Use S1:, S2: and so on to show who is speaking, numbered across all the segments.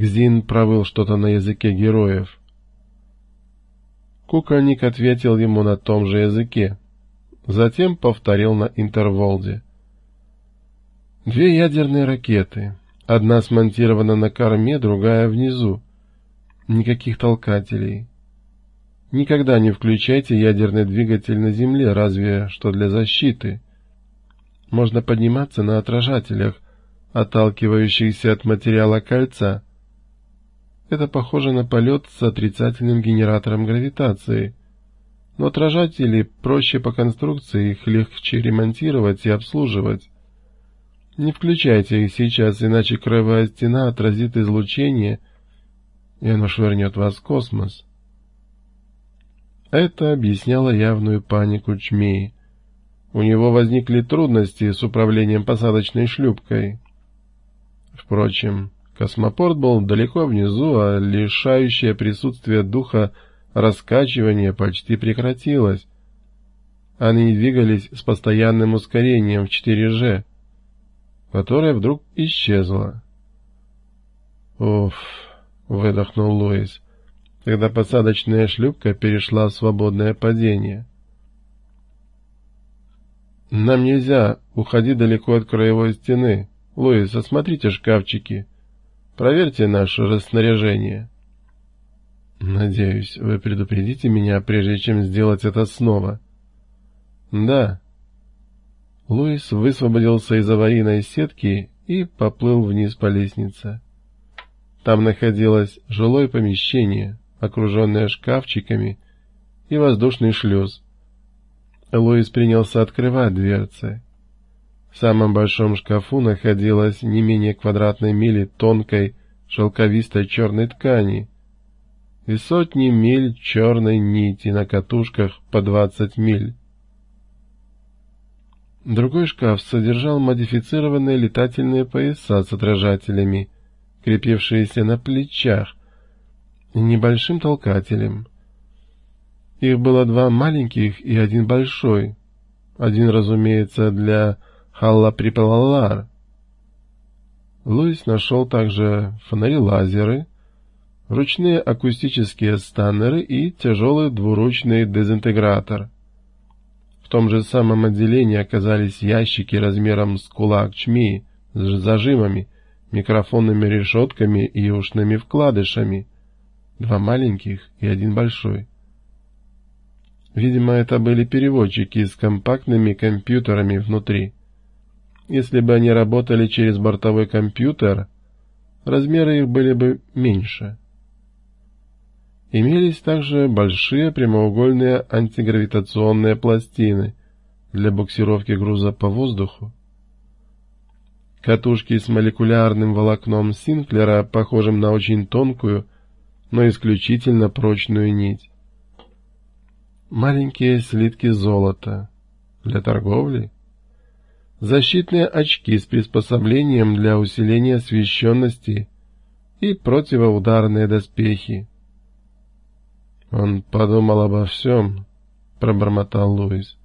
S1: Гзин провыл что-то на языке героев. Кукольник ответил ему на том же языке. Затем повторил на интерволде. Две ядерные ракеты. Одна смонтирована на корме, другая внизу. Никаких толкателей. Никогда не включайте ядерный двигатель на Земле, разве что для защиты. Можно подниматься на отражателях, отталкивающихся от материала кольца. Это похоже на полет с отрицательным генератором гравитации. Но отражатели проще по конструкции, их легче ремонтировать и обслуживать. Не включайте их сейчас, иначе краевая стена отразит излучение, и оно швырнет вас в космос. Это объясняло явную панику Чмеи. У него возникли трудности с управлением посадочной шлюпкой. Впрочем, космопорт был далеко внизу, а лишающее присутствие духа раскачивание почти прекратилось. Они двигались с постоянным ускорением в 4G, которое вдруг исчезло. «Уф!» — выдохнул Луис когда посадочная шлюпка перешла в свободное падение. «Нам нельзя, уходи далеко от краевой стены. Луис, осмотрите шкафчики. Проверьте наше расснаряжение». «Надеюсь, вы предупредите меня, прежде чем сделать это снова». «Да». Луис высвободился из аварийной сетки и поплыл вниз по лестнице. Там находилось жилое помещение, окруженная шкафчиками, и воздушный шлюз. Луис принялся открывать дверцы. В самом большом шкафу находилось не менее квадратной мили тонкой шелковистой черной ткани и сотни миль черной нити на катушках по двадцать миль. Другой шкаф содержал модифицированные летательные пояса с отражателями, крепившиеся на плечах, небольшим толкателем. Их было два маленьких и один большой. Один, разумеется, для Халла-Припалалар. Луис нашел также фонари-лазеры, ручные акустические станнеры и тяжелый двуручный дезинтегратор. В том же самом отделении оказались ящики размером с кулак чми с зажимами, микрофонными решетками и ушными вкладышами — два маленьких и один большой. Видимо, это были переводчики с компактными компьютерами внутри. Если бы они работали через бортовой компьютер, размеры их были бы меньше. Имелись также большие прямоугольные антигравитационные пластины для буксировки груза по воздуху. Катушки с молекулярным волокном Синклера, похожим на очень тонкую, но исключительно прочную нить. Маленькие слитки золота. Для торговли? Защитные очки с приспособлением для усиления освещенности и противоударные доспехи. Он подумал обо всем, пробормотал Луис.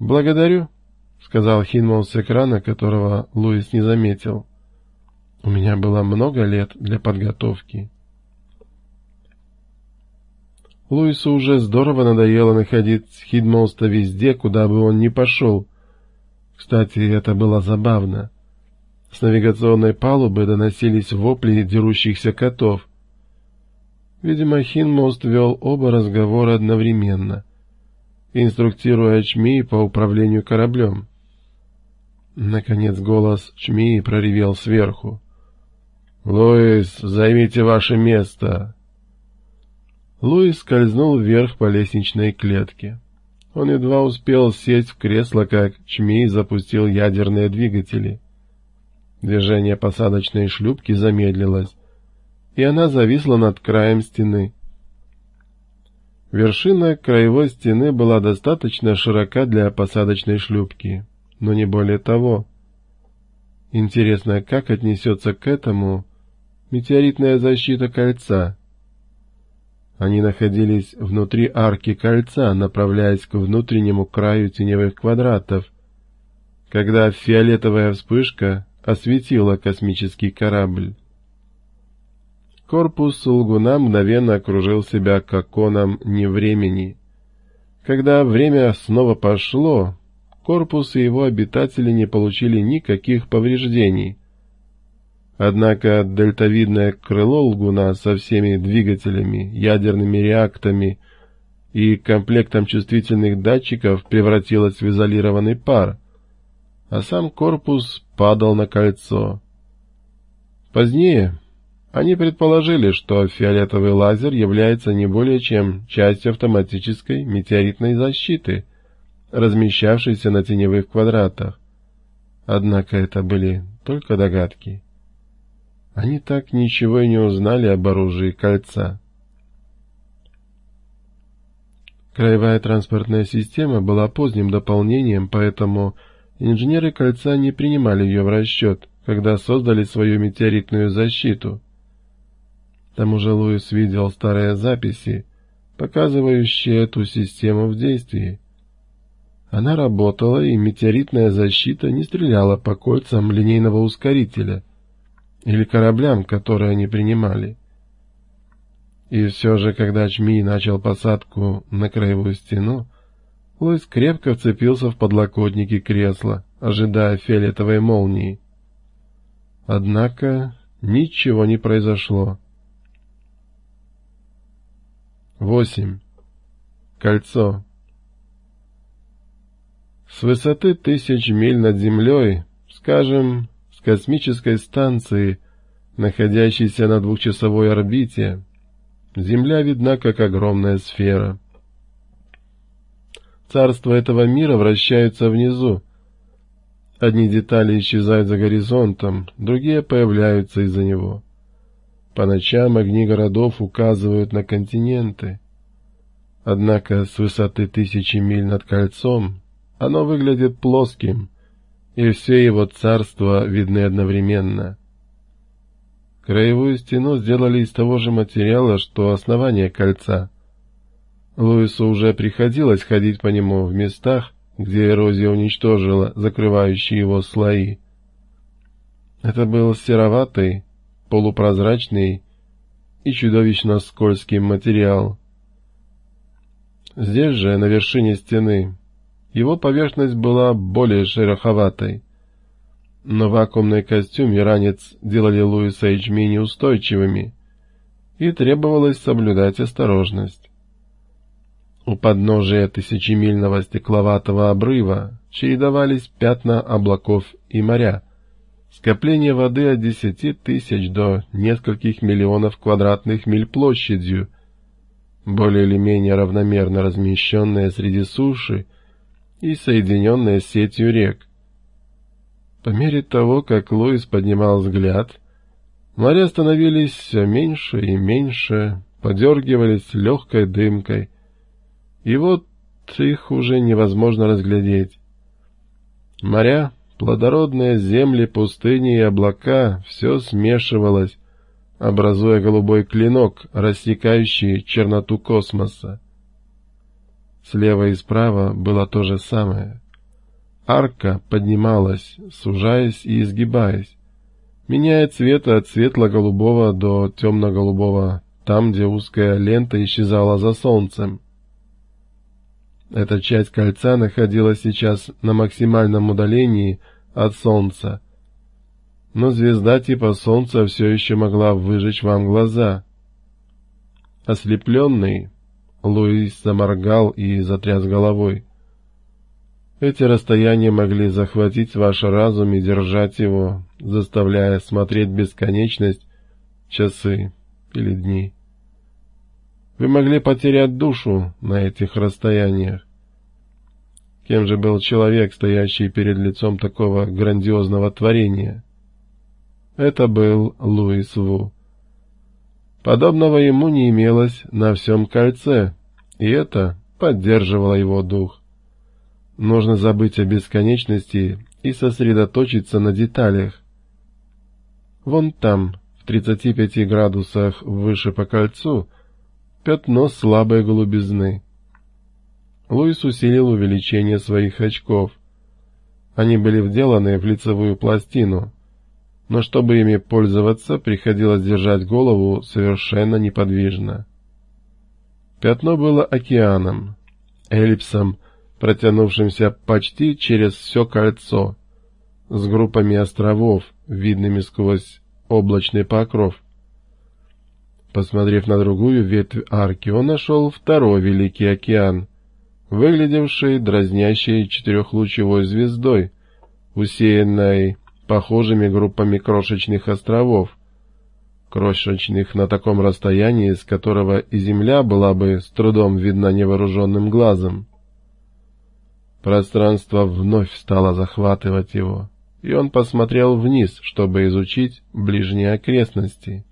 S1: «Благодарю», — сказал Хинмол с экрана, которого Луис не заметил. «У меня было много лет для подготовки». Луису уже здорово надоело находить Хидмолста везде, куда бы он ни пошел. Кстати, это было забавно. С навигационной палубы доносились вопли дерущихся котов. Видимо, Хинмост вел оба разговора одновременно, инструктируя Чмии по управлению кораблем. Наконец голос Чмии проревел сверху. «Луис, займите ваше место!» Луис скользнул вверх по лестничной клетке. Он едва успел сесть в кресло, как Чмей запустил ядерные двигатели. Движение посадочной шлюпки замедлилось, и она зависла над краем стены. Вершина краевой стены была достаточно широка для посадочной шлюпки, но не более того. Интересно, как отнесется к этому метеоритная защита кольца? Они находились внутри арки кольца, направляясь к внутреннему краю теневых квадратов, когда фиолетовая вспышка осветила космический корабль. Корпус лгуна мгновенно окружил себя коконом невремени. Когда время снова пошло, корпус и его обитатели не получили никаких повреждений. Однако дельтовидное крыло лгуна со всеми двигателями, ядерными реактами и комплектом чувствительных датчиков превратилось в изолированный пар, а сам корпус падал на кольцо. Позднее они предположили, что фиолетовый лазер является не более чем частью автоматической метеоритной защиты, размещавшейся на теневых квадратах. Однако это были только догадки. Они так ничего и не узнали об оружии кольца. Краевая транспортная система была поздним дополнением, поэтому инженеры кольца не принимали ее в расчет, когда создали свою метеоритную защиту. К тому же Луис видел старые записи, показывающие эту систему в действии. Она работала, и метеоритная защита не стреляла по кольцам линейного ускорителя или кораблям, которые они принимали. И все же, когда Чми начал посадку на краевую стену, Луис крепко вцепился в подлокотники кресла, ожидая фиолетовой молнии. Однако ничего не произошло. 8. Кольцо. С высоты тысяч миль над землей, скажем, космической станции, находящейся на двухчасовой орбите, Земля видна как огромная сфера. Царства этого мира вращаются внизу. Одни детали исчезают за горизонтом, другие появляются из-за него. По ночам огни городов указывают на континенты. Однако с высоты тысячи миль над кольцом оно выглядит плоским, и все его царства видны одновременно. Краевую стену сделали из того же материала, что основание кольца. Луису уже приходилось ходить по нему в местах, где эрозия уничтожила закрывающие его слои. Это был сероватый, полупрозрачный и чудовищно скользкий материал. Здесь же, на вершине стены, его поверхность была более шероховатой. Но вакуумный костюм и ранец делали Луиса и Джми неустойчивыми, и требовалось соблюдать осторожность. У подножия тысячемильного стекловатого обрыва чередовались пятна облаков и моря, скопление воды от десяти тысяч до нескольких миллионов квадратных миль площадью, более или менее равномерно размещенное среди суши и соединенное сетью рек. По мере того, как Луис поднимал взгляд, моря становились все меньше и меньше, подергивались легкой дымкой, и вот их уже невозможно разглядеть. Моря, плодородные земли, пустыни и облака — все смешивалось, образуя голубой клинок, рассекающий черноту космоса. Слева и справа было то же самое — Арка поднималась, сужаясь и изгибаясь, меняя цвет от светло-голубого до темно-голубого, там, где узкая лента исчезала за солнцем. Эта часть кольца находилась сейчас на максимальном удалении от солнца, но звезда типа солнца все еще могла выжечь вам глаза. Ослепленный, Луис заморгал и затряс головой. Эти расстояния могли захватить ваш разум и держать его, заставляя смотреть бесконечность, часы или дни. Вы могли потерять душу на этих расстояниях. Кем же был человек, стоящий перед лицом такого грандиозного творения? Это был Луис Ву. Подобного ему не имелось на всем кольце, и это поддерживало его дух. Нужно забыть о бесконечности и сосредоточиться на деталях. Вон там, в 35 градусах выше по кольцу, пятно слабой голубизны. Луис усилил увеличение своих очков. Они были вделаны в лицевую пластину. Но чтобы ими пользоваться, приходилось держать голову совершенно неподвижно. Пятно было океаном, эллипсом, протянувшимся почти через все кольцо, с группами островов, видными сквозь облачный покров. Посмотрев на другую ветвь арки, он нашел второй Великий океан, выглядевший дразнящей четырехлучевой звездой, усеянной похожими группами крошечных островов, крошечных на таком расстоянии, с которого и земля была бы с трудом видна невооруженным глазом. Пространство вновь стало захватывать его, и он посмотрел вниз, чтобы изучить ближние окрестности.